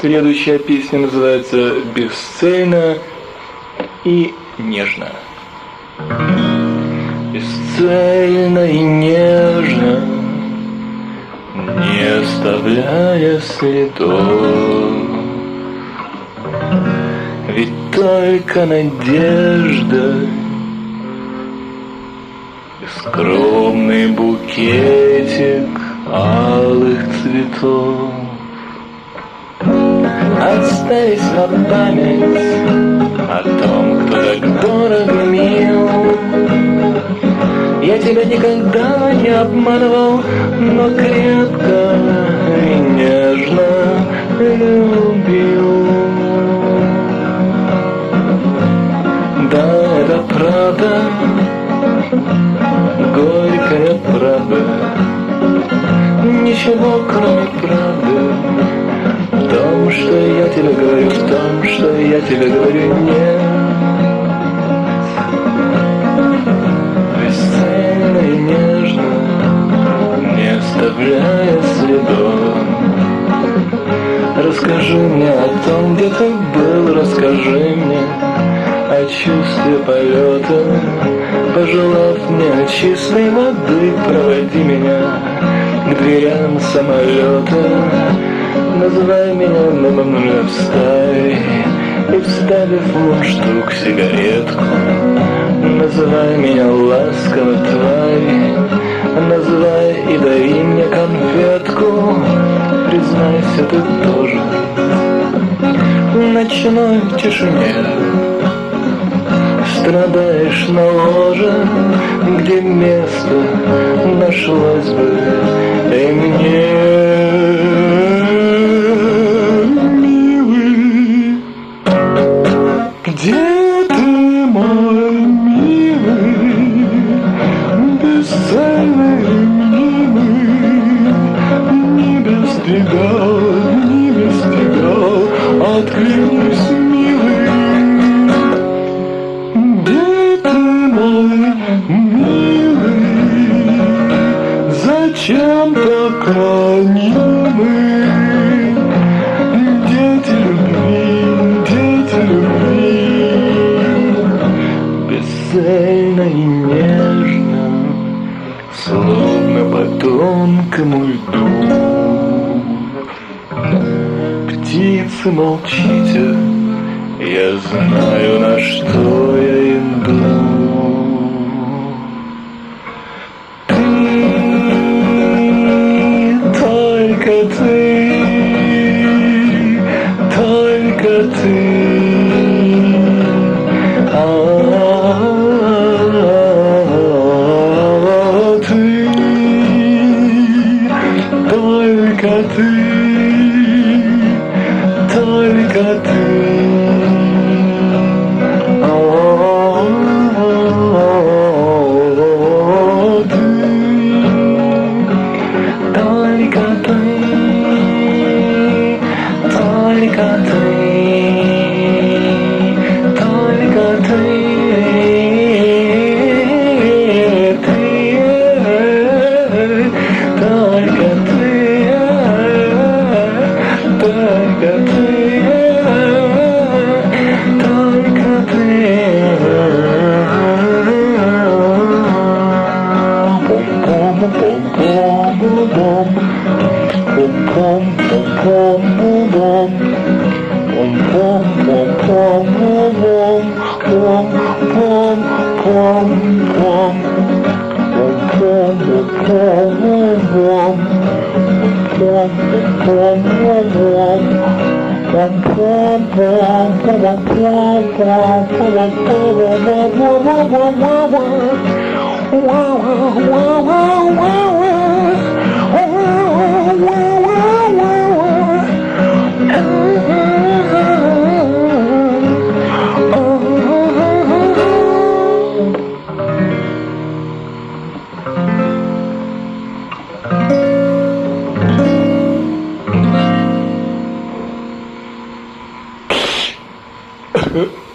Следующая песня называется «Бесцельно и нежно». Бесцельно и нежно, не оставляя следов. Ведь только надежда скромный букетик алых цветов Остались на память о том, кто так дорого мил. Я тебя никогда не обманывал, но крепко и нежно любил. Да, это правда, горькая правда. Ничего, кроме правды что я тебе говорю, в том, что я тебе говорю, нет. Бесцельно и нежно, не оставляя следов. Расскажи мне о том, где ты был, расскажи мне о чувстве полета. Пожелав мне чистой воды, проводи меня к дверям самолета Называй меня номер вставь И вставив в мундштук сигаретку. Называй меня ласково тварь. Называй и дари мне конфетку. Признайся, ты тоже. В ночной тишине. Страдаешь на ложе, где место нашлось бы и мне, зачем так ранимый? Дети любви, дети любви, бесцельно и нежно, словно по тонкому льду. Птицы, молчите, я знаю, на что я иду. Ты, только ты, только ты. А, ты, только ты, только ты. О, ты, только ты, boom, boom, boom, boom, boom, boom. Boom, boom, boom, boom, boom, boom. Boom, boom, boom, boom. Boom, boom, boom, boom, boom, boom. Boom, boom, boom, boom. Boom, boom, boom, boom, boom, boom, boom, boom, boom, boom, boom, boom, boom. Wow, wow, wow, wow. Good.